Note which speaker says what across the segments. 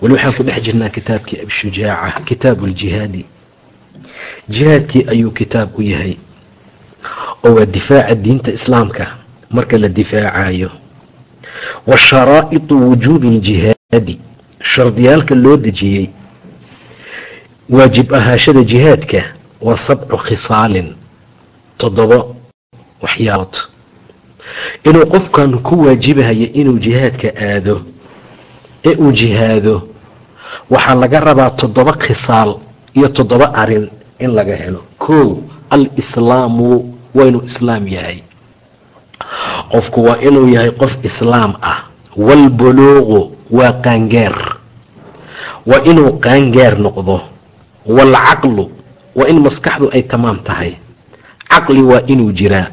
Speaker 1: weli waxaan ku dhex jirnaa kitaabkii abishujaaca kitaabu ljihaadi jihaadkii ayuu kitaab u yahay oo waa difaaca diinta islaamka marka la difaacayo wa sharaa'iطu wujuubi اljihaadi shardiyaalka loo dejiyey. Waajib ahaashada jihaadka waa sabcu khisaalin toddobo waxyaalood. Inuu qofkan ku waajibahayo inuu jihaadka aado ee uu jihaado. Waxaa laga rabaa toddoba khisaal iyo toddoba arrin in laga helo. Kow al-islaamu inuu islaam yahay. Qofku waa inuu yahay qof islaam ah. Waalbuluuqu waa qaangaar. Waa inuu qaangaar noqdo. Waalcaqlu waa in maskaxdu ay tamaam tahay. Caqli waa inuu jiraa.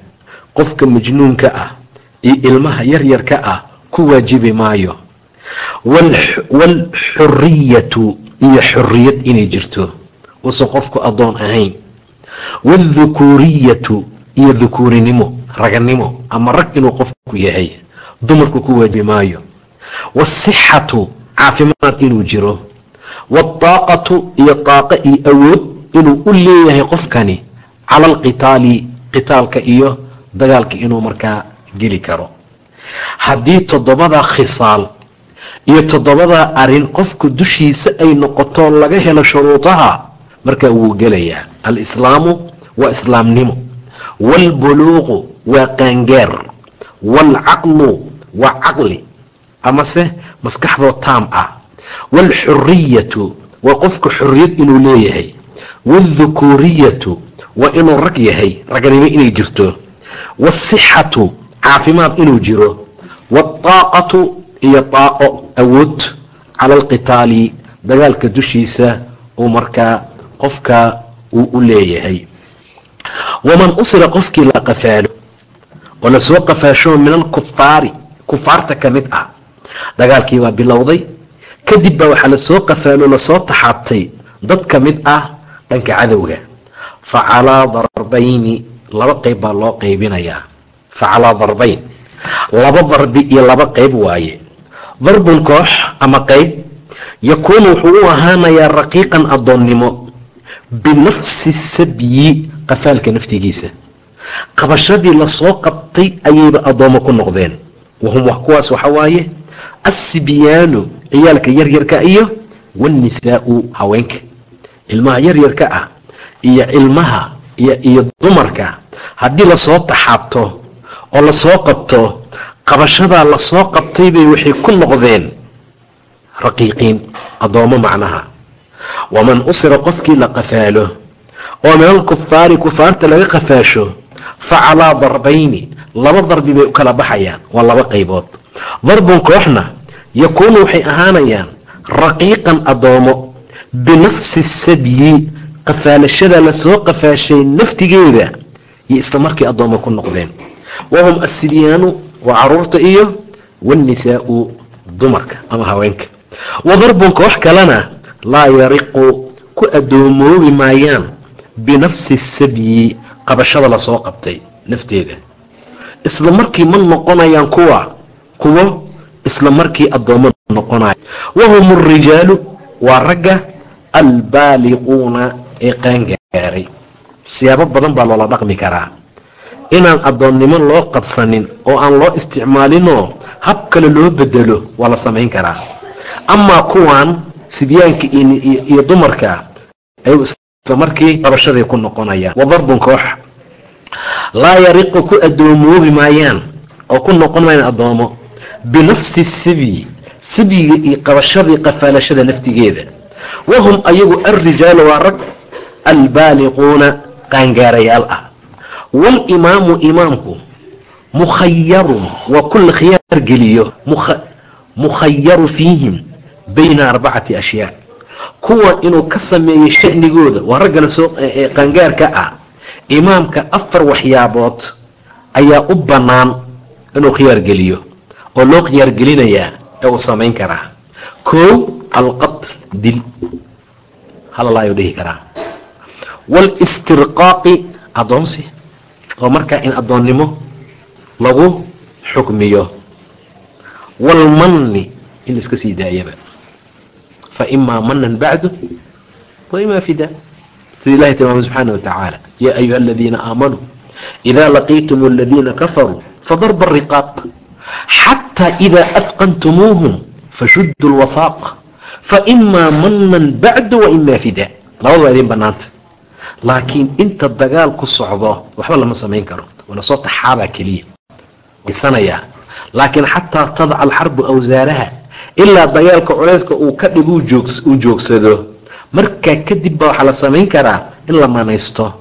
Speaker 1: Qofka majnuunka ah iyo ilmaha yaryarka ah ku waajibi maayo waalxuriyatu iyo xuriyad inay jirto. Uusan qofku addoon ahayn. Waaldukuuriyatu iyo dukuurinimo raganimo ama rag inuu qofku yahay. Dumarku ku waajibi maayo. Waasixatu caafimaad inuu jiro. Waadaaqatu iyo daaqo iyo awood inuu u leeyahay qofkani. Cala alqitaali qitaalka iyo dagaalka inuu markaa geli karo. Haddii toddobada khisaal iyo toddobadaa arrin qofku dushiisa ay noqoto laga helo shuruudaha markaa wuu gelayaa. Alislaamu waa islaamnimo. Waalbuluuqu waa qaangaar. Waalcaqlu waa caqli. Amase maskaxdoo taam ah. Waalxuriyatu waa qofku xuriyad inuu leeyahay. Waaldukuuriyatu waa inuu rag yahay ragnimo inay jirto. Waasixatu caafimaad inuu jiro. Waadaaqatu iyo daaqo awood cala alqitaali dagaalka dushiisa uu markaa qofka uu u leeyahay. Waman usira qofkii la qafaalo oo la soo qafaasho min alkufaari kufaarta ka mid ah dagaalkii baa bilowday kadib baa waxaa la soo qafaalo la soo taxaabtay dad ka mid ah dhanka cadowga. Fa calaa darbayni laba qeyb baa loo qeybinayaa fa calaa darbayn laba darbi iyo laba qeyb waaye darbun koox ama qeyb yakuunu wuxuu u ahaanayaa raqiiqan addoonnimo binafsi sabyi qafaalka naftigiisa. Qabashadii la soo qabtay ayayba addoommo ku noqdeen. Wahum kuwaas waxa waaye assibyaanu ciyaalka yaryarka iyo waannisaa'u haweenka. Ilmaha yaryarka ah iyo ilmaha iyo dumarka haddii la soo taxaabto oo la soo qabto qabashadaa la soo qabtay bay waxay ku noqdeen. Raqiiqiin addoommo macnaha. Waman usira qofkii la qafaalo oo min alkufaari kufaarta laga qafaasho fa calaa darbayni laba darbi bay u kala baxayaan waa laba qaybood. Darbun kooxna yakuunu waxay ahaanayaan raqiiqan addoomo binafsi sabyi qafaalashada la soo qafaashay naftigeeda iyo isla markii addoommo ku noqdeen. Wahum assibyaanu waa carruurta iyo waannisaa'u dumarka ama haweenka. Wadarbun koox kalena laa yariqu ku adoomoobi maayaan binafsi sabyi qabashada la soo qabtay nafteeda. Isla markii ma noqonayaan kuwa kuwo isla markii addoommo noqonaya. Wahum alrijaalu waa ragga albaaliquuna ee qaangaaray. Siyaabo badan baa loola dhaqmi karaa inaan addoonnimo loo qabsanin oo aan loo isticmaalinoo hab kale loo bedelo waa la samayn karaa. Amaa kuwan sibyaanka iyo dumarka ay isla markii qabashaday ku noqonayaan wadarbun koox. Laa yariqu ku adoomoobi maayaan oo ku noqon maayaan addoomo. Binafsi sibyi sibyiga iyo qabashadii qafaalashada naftigeeda. Wahum ayagu alrijaalu waa rag albaaliquuna qaangaarayaal ah walimaamu imaamku mukhayarun waa kula khiyaar geliyo mukhayaru fiihim bayna arbacati ashyaa kuwa inuu ka sameeyo shanigooda waa raggana soo qangaarka ah imaamka afar waxyaabood ayaa u bannaan inuu khiyaar geliyo oo loo khiyaar gelinayaa ee uu samayn karaa koow alqatl dil halalaayu dhihi karaa walistirqaaqi addoonsi oo markaa in addoonnimo lagu xukmiyo. Waalmanni in la iska sii daayaba. Fa imaa manan bacdu wa imaa fidaa sida ilahi tilmaamay subxaana wa tacaala yaa ayuha aladiina aamanuu idaa laqiitum aladiina kafaruu fadarba ariqaaq xataa idaa adqantumuuhum fashuduu lwafaaq faimaa manan bacdu wa imaa fidaa labada waa idiin banaanta laakiin inta dagaal ku socdo waxba lama samayn karo. Wala soo taxaabaa keliya. Sanayaa laakiin xataa tadaca alxarbu awsaaraha ilaa dagaalka culayska uu ka dhig uu joogsado markaa kadib baa waxaa la samayn karaa in la manaysto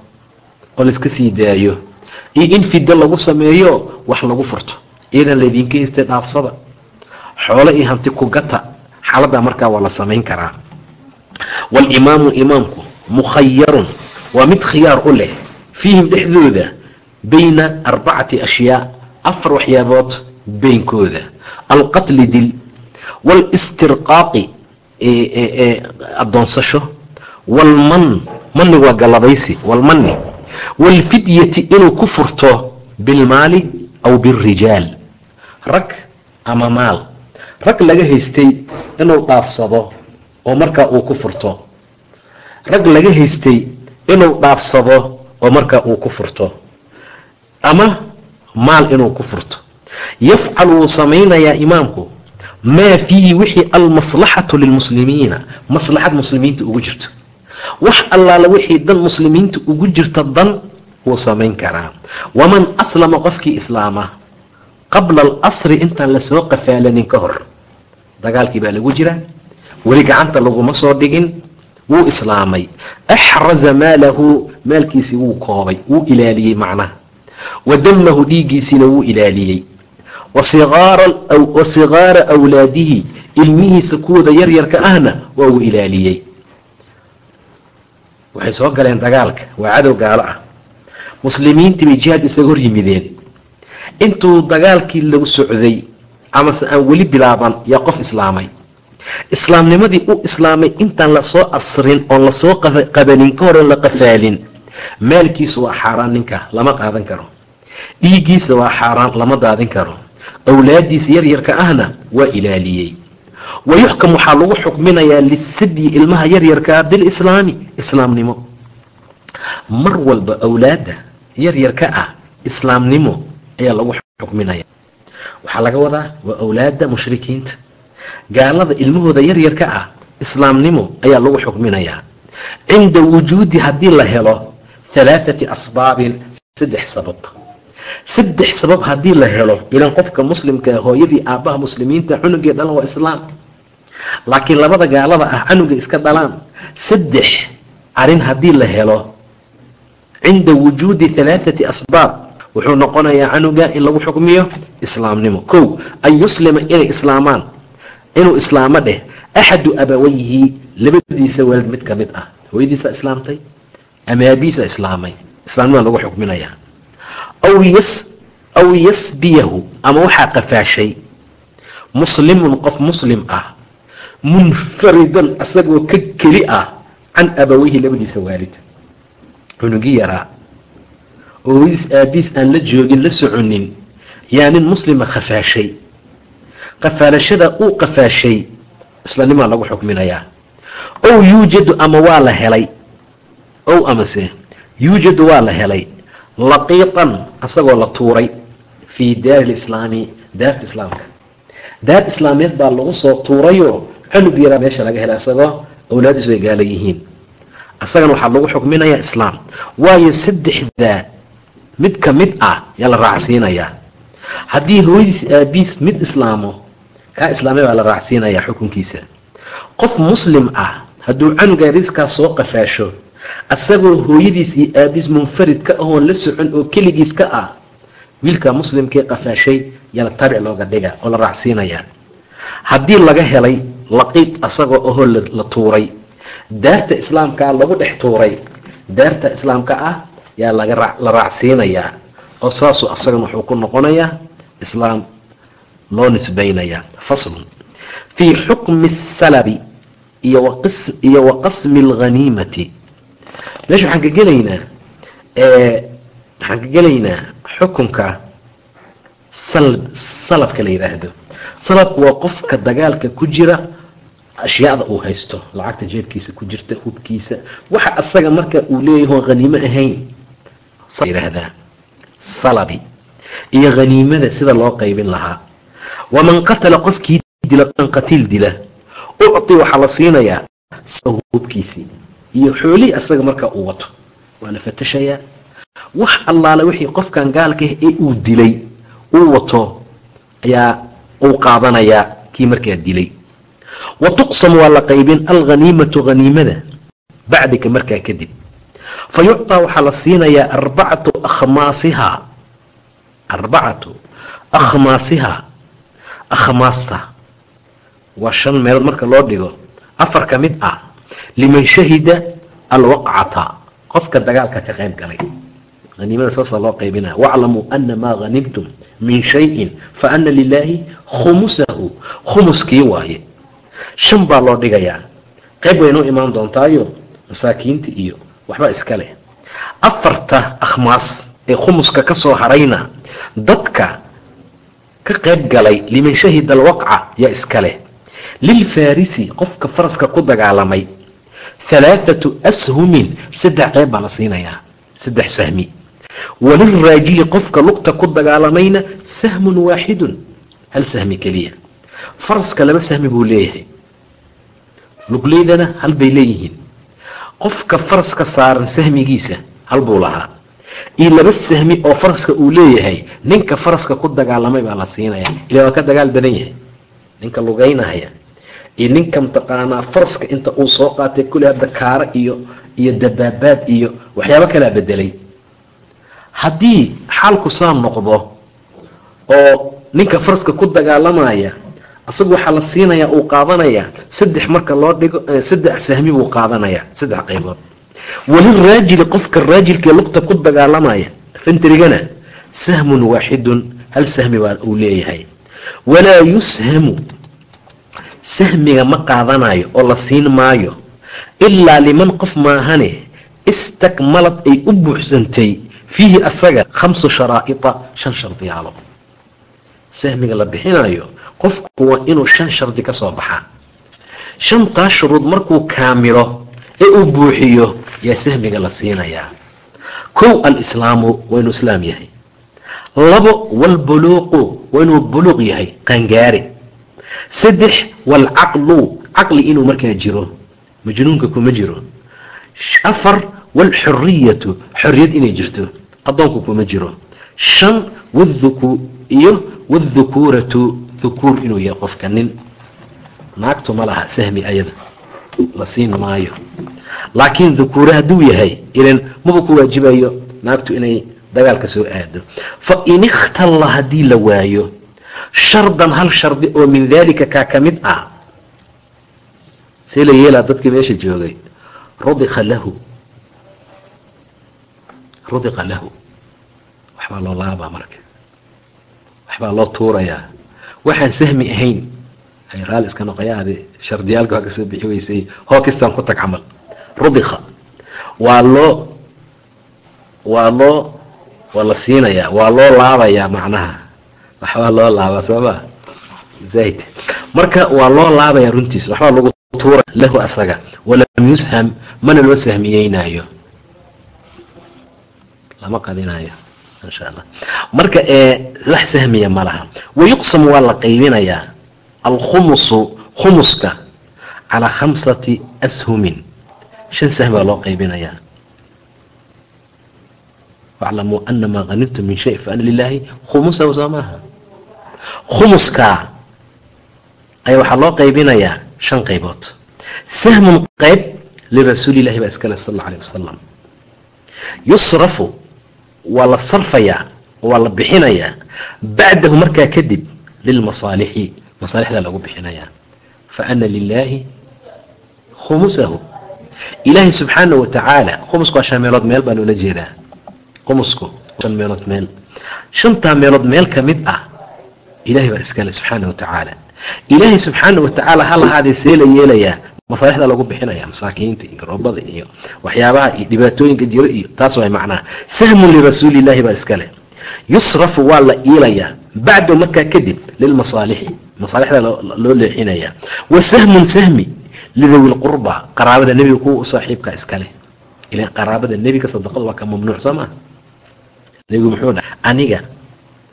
Speaker 1: oo laiska sii daayo iyo in fiddo lagu sameeyo wax lagu furto. Iyadan laydinka haystay dhaafsada xoolo iyo hanti ku gata xaaladdaa markaa waa la samayn karaa. Waalimaamu imaamku mukhayarun waa mid khiyaar u leh fiihim dhexdooda bayna arbacati ashyaa afar waxyaabood beynkooda. Alqatli dil walistirqaaqi addoonsasho. Walman manni waa gallabaysi walmanni waalfidyati inuu ku furto bilmaali aw bilrijaal rag ama maal. Rag laga haystay inuu dhaafsado oo markaa uu ku furto. Rag laga haystay inuu dhaafsado oo markaa uu ku furto. Ama maal inuu ku furto. Yafcal wuu samaynayaa imaamku maa fiihi wixii almaslaxatu lilmuslimiina. Maslaxad muslimiinta ugu jirto. Wax allaala wixii dan muslimiinta ugu jirta dan wuu samayn karaa. Waman aslama qofkii islaama qabla alasri intaan la soo qafaalanin ka hor. Dagaalkii baa lagu jira weli gacanta laguma soo dhigin wuu islaamay. Axraza maalahu maalkiisii wuu koobay wuu ilaaliyey macnaha. Wa damahu dhiiggiisiina wuu ilaaliyey. Wa sigaara awlaadihi ilmihiisa kuwooda yaryarka ahna waa uu ilaaliyey. Waxay soo galeen dagaalka waa cadow gaalo ah. Muslimiintii bay jihaad isaga hor yimideen. Intuu dagaalkii lagu socday amase aan weli bilaaban yaa qof islaamay islaamnimadii u islaamay intaan la soo asrin oon la soo qabanin ka hor oon la qafaalin maalkiisu waa xaaraan ninka lama qaadan karo. Dhiiggiisa waa xaaraan lama daadin karo. Awlaadiisa yaryarka ahna waa ilaaliyey. Wayuxkam waxaa lagu xukminayaa lisadyi ilmaha yaryarkaa bilislaami islaamnimo. Mar walba awlaadda yaryarka ah islaamnimo ayaa lagu xukminaya waxaa laga wadaa waa awlaadda mushrikiinta gaalada ilmahooda yaryarka ah islaamnimo ayaa lagu xukminayaa cinda wujuudi haddii la helo halaathati asbaabin saddex sabab. Saddex sabab haddii la helo ilan qofka muslimkaa hooyadii aabbaha muslimiinta cunugii dhalan waa islaam. Laakiin labada gaalada ah canuga iska dhalaan. Saddex arrin haddii la helo cinda wujuudi halaathati asbaab wuxuu noqonayaa canuga in lagu xukmiyo islaamnimo. Kow an yuslima inay islaamaan inuu islaamo dheh axadu abawayhi labadiisa waalid mid ka mid ah. Hooyadiisa islaamtay ama aabihiisa islaamay. Islaamnima lagu xukminayaa aw yas aw yasbiyahu ama waxaa qafaashay muslimun qof muslim ah munfaridan asagoo ka keli ah can abaweyhi labadiisa waalid. Cunugii yaraa. Oo hooyadiis aabiis aan la joogin la soconin yaa nin muslima qafaashay qafaalashada uu qafaashay islanimaa lagu xukminayaa. Ow yuujadu ama waa la helay? Ow amase yuujadu waa la helay laqiitan asagoo la tuuray fii daari lislaami daarta islaamka. Daar islaameed baa lagu soo tuurayoo canug yaraa meesha laga helay asagoo awlaadiisu ay gaala yihiin. Asagana waxaa lagu xukminayaa islaam. Waayo saddexdaa mid ka mid ah yaa la raacsiinayaa. Haddii hooyadiis aabiis mid islaamo kaa islaamay baa la raacsiinayaa xukunkiisa. Qof muslim ah hadduu canuga riiskaa soo qafaasho asagoo hooyadiis iyo aabiis munfarid ka ahoon la socon oo keligiis ka ah wiilka muslimkee qafaashay yaa tabic looga dhiga oo la raacsiinayaa haddii laga helay laqiid asagoo ahoo la tuuray daarta islaamkaa lagu dhex tuuray daarta islaamka ah yaa laga la raacsiinayaa oo saasuu asagana wuxuu ku noqonayaa islaam loo nisbaynayaa faslun fii xukmi salabi iyo iyo wa qasmi alghaniimati meesha waxaan ka gelaynaa waxaan ka gelaynaa xukunka salabka la yidhaahdo salabku waa qofka dagaalka ku jira ashyaada uu haysto lacagta jeebkiisa ku jirta hubkiisa. Waxa asaga marka uu leeyaho haniimo ahayn yidhaahdaa salabi. Iyo haniimada sida loo qaybin lahaa waman qatala qofkii dila qatiil dila ucti waxaa la siinayaa hubkiisii iyo xoolihii asaga marka uu wato waa la fatashayaa wax allaale wixii qofkan gaalka ah ee uu dilay uu wato ayaa uu qaadanayaa kii markaa dilay wa tuqsam waa la qaybin alghaniimatu haniimada bacdika markaa kadib fa yucطaa waxaa la siinayaa arbacatu akhmaasihaa arbacatu akhmaasihaa akhmaasta waa shan meelood marka loo dhigo afar ka mid ah liman shahida alwaqcata qofka dagaalka ka qayb galay. Haniimada saasaa loo qaybinaya waclamuu ana maa hanimtum min shayin fa ana lilaahi khumusahu khumuskii waaye. Shan baa loo dhigayaa. Qayb waynoo imaan doontaayo masaakiinta iyo waxba iska leh. Afarta akhmaas ee khumuska ka soo harayna dadka ka qayb galay liman shahida alwaqca yaa iska leh. Lilfarisi qofka faraska ku dagaalamay halaathatu ashumin saddex qayb baa la siinayaa saddex sahmi. Walilraajili qofka lugta ku dagaalamayna sahmun waaxidun hal sahmi keliya. Faraska laba sahmi buu leeyahay. Lugleydana hal bay leeyihiin. Qofka faraska saaran sahmigiisa hal buu lahaa iyo laba sahmi oo faraska uu leeyahay ninka faraska ku dagaalamay baa la siinaya. Ila waa ka dagaal badan yahay. Ninka lugeynaya iyo ninka mataqaanaa faraska inta uu soo qaatay kulli hadda kaara iyo iyo dabaabaad iyo waxyaabo kalaa bedelay haddii xaalku saa noqdo oo ninka faraska ku dagaalamaya asagu waxaa la siinayaa uu qaadanayaa saddex marka loo dhigo saddex sahmi buu qaadanayaa saddex qaybood waliraajili qofka raajilkaee lugta ku dagaalamaya fantrigana sahmun waaxidun hal sahmi baa uu leeyahay. Walaa yushamu sahmiga ma qaadanayo oo la siin maayo ilaa liman qof maahane istakmalad ay u buuxsantay fiihi asaga khamsu sharaa'ita shan shardiyaalo. Sahmiga la bixinayo qofku waa inuu shan shardi ka soo baxaa shantaas shuruud markuu kaamilo ee uu buuxiyo yaa sahmiga la siinayaa. Kow alislaamu waa inuu islaam yahay. Labo walbuluuqu waa inuu buluuq yahay qaangaari. Saddex walcaqlu caqli inuu markaa jiro majnuunka kuma jiro. Afar walxuriyatu xoriyad inay jirto addoonku kuma jiro. Shan wdhuku iyo wاdhukuuratu dhukuur inuu yahay qofka nin. Naagtu ma laha sahmi ayada la siin maayo. Laakiin dhukuure hadduu yahay ilan maba ku waajibayo naagtu inay dagaalka soo aado. Fa in ikhtalla haddii la waayo shardan hal shardi oo min daalika kaa ka mid ah see la yeelaa dadkii meesha joogay rudika lahu. Rudiqa lahu. Waxbaa loo laabaa marka. Waxbaa loo tuurayaa. Waxaan sahmi ahayn ay raali iska noqoyaade shardiyaalka waa ka soo bixi weysay hookistaan ku tag camal. Rudika waa loo waa loo waa la siinayaa waa loo laabayaa macnaha. Waxbaa loo laabaa sooma zaid marka waa loo laabayaa runtiisa waxbaa lagu tuura lahu asaga. Walam yusham mana loo sahmiyeynaayo. Lama qadinayo insha allah. Marka wax sahmiya ma laha. Wayuqsamu waa la qaybinayaa alkhumusu khumuska calaa khamsati ashumin shan sahmi baa loo qaybinayaa waclamuu ana maa hanimtum min shay faana lilaahi khumusahu soo maaha khumuskaa ayaa waxaa loo qaybinayaa shan qaybood sahmun qayb lirasuuli illahi baa iskale sal alla alيh wasalam yusrafu waa la sarfayaa waa la bixinayaa bacdahu markaa kadib lilmasaalixi masaalixdaa lagu bixinayaa fa ana lilaahi khumusahu. Ilaahay subxaana wa tacaala khumusku waa shan meelood meel baa loola jeedaa. Khumusku shan meelood meel. Shantaa meelood meel ka ah ilahay baa iskale subxaana wa ilaahay subxaana wa ha lahaadee see la yeelayaa masaalixda lagu bixinaya masaakiinta iyo garoobada iyo waxyaabaha iyo dhibaatooyinka jira iyo taas waa macnaha. Sahmun lirasuuliillaahi baa iskale yusrafu waa la iilayaa bacdu markaa kadib lilmasaalixi masaalixda loo leexinaya. Wa sahmun sahmi lidawi lqurba qaraabada nebiga kuwa u saaxiibka iskale ila qaraabada nebiga sadaqada waa ka mamnuuc soo maa nebigu muxuu dha aniga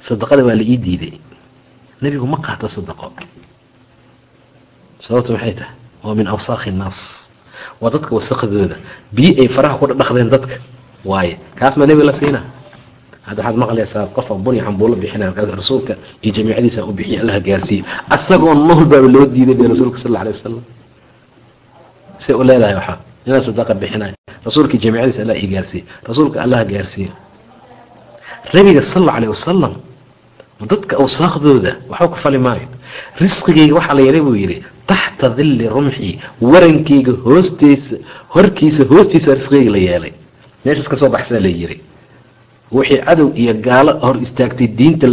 Speaker 1: sadaqada waa la ii diiday. Nebigu ma qaato sadaqo. Sababtu maxay tahay waa min awsaakhi innaas waa dadka wasaqdooda biyo ay faraha ku dhadhaqdeen dadka. Waaye kaas maa nebiga la siinaa hadda waxaad maqlaysaa qofa buni xambuulo bixinaya markaas rasuulka iyo jamiicadiisa u bixiya allaha gaarsiiye asagoo nool baaba loo diiday bay rasuulka sal alla alay wasalam say u leedahay waxaa inaan sadaqa bixinayo rasuulka jamiicadiisa allah ii gaarsiiye rasuulka allaha gaarsiiyo nabiga sal alla alay wasalam dadka awsaakhdooda waxba ku fali maayo. Risqigayga waxaa la yeelay buu yidhi taxta dilli rumxi warankayga hoostiisa horkiisa hoostiisa risqigayga la yeelay. Meeshaas ka soo baxsaa la yidhi wixii cadow iyo gaalo hor istaagtay diinta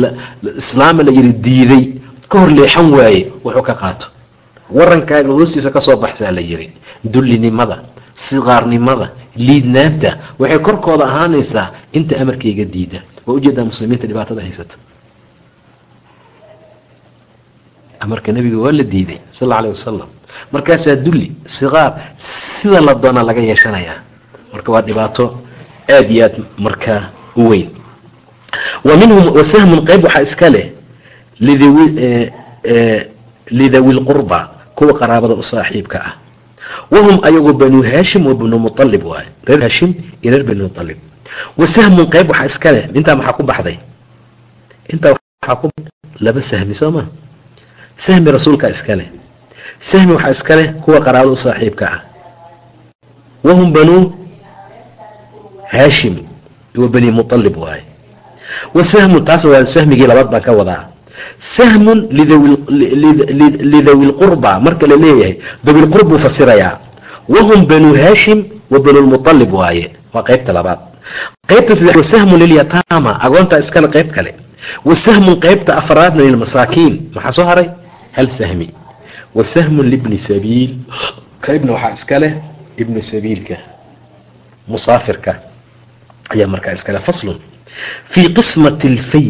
Speaker 1: islaama la yidhi diiday ka hor leexan waaye wuxuu ka qaato. Warankaaga hoostiisa ka soo baxsaa la yidhi dullinimada siqaarnimada liidnaanta waxay korkooda ahaanaysaa inta amarkayga diida. Waa u jeedaa muslimiinta dhibaatada haysata amarka nebiga waa la diiday sal alla wasalam markaasaa dulli siqaar sida la doona laga yeeshanayaa. Marka waa dhibaato aada iyo aad markaa u weyn. Wa minhum wasahmun qeyb waxaa iska leh lidawi lqurba kuwa qaraabada u saaxiibka ah. Wahum ayagu banuu haashim wa banu mualib waay. Reer haashim iyo reer banu mualib wa sahmun qeyb waxaa iska leh intaa maxaa ku baxday? Intaa waxaa ku laba sahmi soo ma? Sahmi rasuulkaa iska leh. Sahmi waxaa iska leh kuwa qaraabada u saaxiibka ah. Wahum banuu haashim wa bani mualib waaye. Wa sahmun taas waa sahmigii labaad baan ka wadaa. Sahmun lidawi lqurba marka la leeyahay dawi lqurb buu fasirayaa. Wahum banuu haashim wa banu lmualib waaye. Waa qeybta labaad. Qeybta saddex wasahmun lilyataama agoontaa iskale qeyb kale. Wa sahmun afraadna lilmasaakiin maxaa soo haray? Hal sahmi. Wa libni sabiil. Qeybna waxaa iska leh ibnu sabiilka musaafirka ayaa markaa iskale faslun fii qismati alfay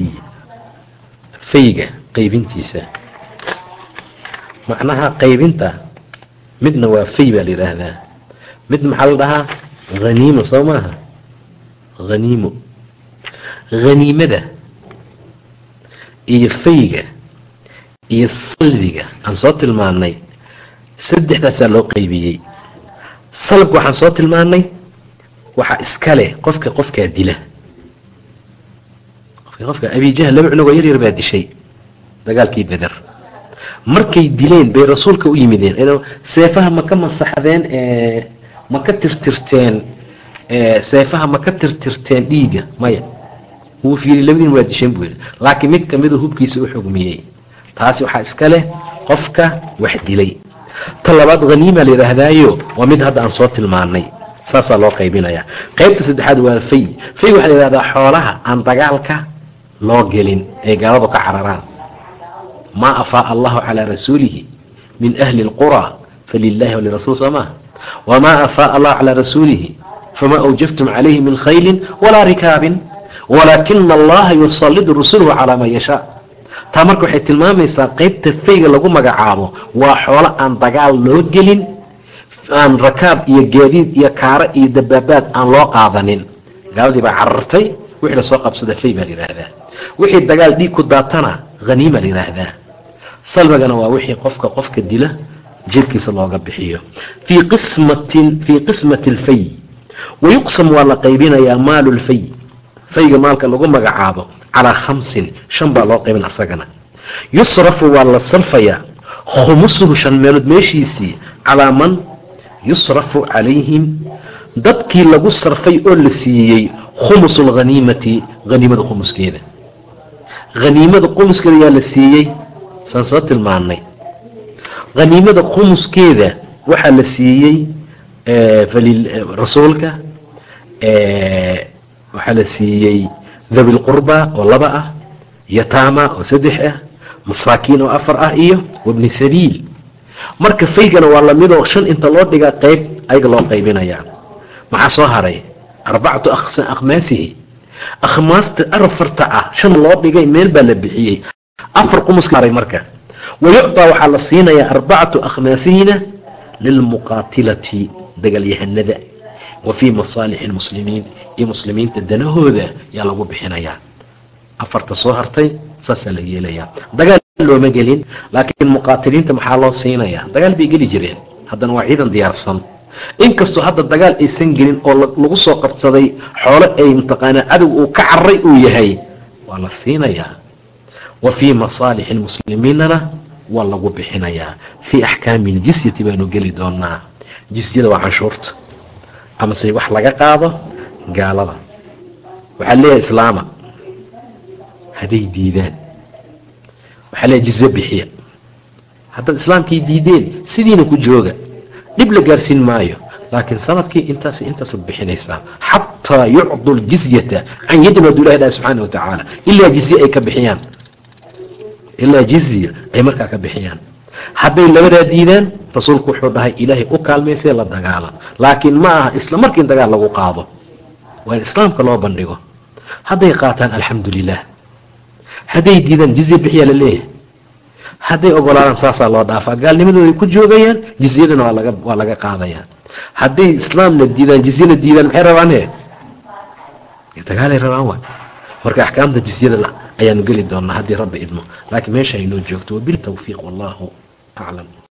Speaker 1: fayga qaybintiisa. Macnaha qaybinta midna waa fay baa la yidhaahdaa mid maxaa la dhahaa? Haniimo soo maaha? Haniimo haniimada iyo fayga iyo salbiga aan soo tilmaanay saddexdaasaa loo qaybiyey. Salbka waxaan soo tilmaanay waxaa iska leh qofka qofkaa dila. Qofka qofka abijahl laba cunugoo yar yar baa dishay dagaalkii beder markay dileen bay rasuulka u yimideen. Seefaha ma ka masaxdeen ma ka tirtirteen seefaha ma ka tirtirteen dhiiga maya. Wuu fiiri labadiin waa disheen buu yidhi. Laakiin mid kamiduu hubkiisa u xugmiyey. Taasi waxaa iska leh qofka wax dilay. Ta labaad haniima la yidhaahdaayo waa mid hadda aan soo tilmaanay saasaa loo qaybinayaa. Qaybta saddexaad waa fay. Fay waxaa la yidhahdaa xoolaha aan dagaalka loo gelin ee gaaladu ka cararaan. Maa afaa allahu calaa rasuulihi min ahli اlqura falilahi walirasuul soo maa wamaa afaa allahu calaa rasuulihi famaa awjaftum calayhi min khayli walaa rikaabin walaakina allaha yusalidu rasulahu calaa man yashaa. Taa marka waxay tilmaamaysaa qaybta fayga lagu magacaabo waa xoolo aan dagaal loo gelin aan rakaab iyo gaadiid iyo kaaro iyo dabaabaad aan loo qaadanin. Gaaladii baa carartay wixii la soo qabsada fay baa la yidhaahdaa. Wixii dagaal dhiig ku daatana haniima la yidhaahdaa. Salbigana waa wixii qofka qofka dila jirkiisa looga bixiyo. Fii qismatin fii qismati alfay wayuqsam waa la qaybinayaa maalu lfay fayga maalka lagu magacaabo calaa khamsin shan baa loo qaybin asagana. Yusrafu waa la sarfayaa. Khumusuhu shan meelood meeshiisii calaa man yusrafu calayhim dadkii lagu sarfay oo la siiyey khumusu lhaniimati haniimada khumuskeeda haniimada khumuskeeda yaa la siiyey saan soo tilmaanay haniimada khumuskeeda waxaa la siiyey rasuulka waxaa la siiyey dhabi lqurba oo laba ah yataama oo saddex ah masaakiin oo afar ah iyo wabni sabiil marka faygana waa lamidoo shan inta loo dhigaa qeyb ayaga loo qaybinayaa maxaa soo haray? Arbacatu akhmaasihi akhmaasta afarta ah shan loo dhigay meel baa la bixiyey. Afar qumuska haray marka. Wayucطaa waxaa la siinayaa arbacatu akhmaasihina lilmuqaatilati dagaalyahanada wa fii masaalixi lmuslimiin iyo muslimiinta danahooda yaa lagu bixinayaa afarta soo hartay saasaa la yeelayaa looma gelin laakiin muqaatiliinta maxaa loo siinayaa? Dagaal bay geli jireen. Haddana waa ciidan diyaarsan. Inkastoo hadda dagaal aysan gelin oo lagu soo qabsaday xoolo ay mataqaanaa cadow uu ka caray uu yahay waa la siinayaa. Wa fii masaalixi lmuslimiinana waa lagu bixinayaa. Fii axkaami ljisyati baanu geli doonaa jisyada waa canshuurta. Amase wax laga qaado gaalada. Waxaa leeyahay islaama. Hadday diidaan waxaa leeyahay jizye bixiya. Haddaad islaamkii diideen sidiina ku jooga dhib la gaarsiin maayo. Laakiin sannadkii intaas intaasaad bixinaysaa. Xataa yucdu ljizyata can yadin waadu ilahi dhahay subxaana wa ilaa jizye ay ka bixiyaan. Ilaa jizya ay markaa ka bixiyaan. Hadday labadaa diidaan rasuulku wuxuu dhahay ilaahay u kaalmaysee la dagaalan laakiin ma aha isla markii dagaal lagu qaado waa in islaamka loo bandhigo. Hadday qaataan alxamdu lilah hadday diidaan jizya bixiyaa la leeyahay. Hadday ogolaadaan saasaa loo dhaafaa. Gaalnimadooday ku joogayaan jizyadana waa laga qaadayaa hadday islaamna diidaan jizyana diidaan maxay rabaan dagaalay rabaan waay. Marka axkaamta jizyada ayaanu geli doonaa haddii rabbi idmo. Laakiin meesha aynoo joogto wabiltawfiiq wallahu aclam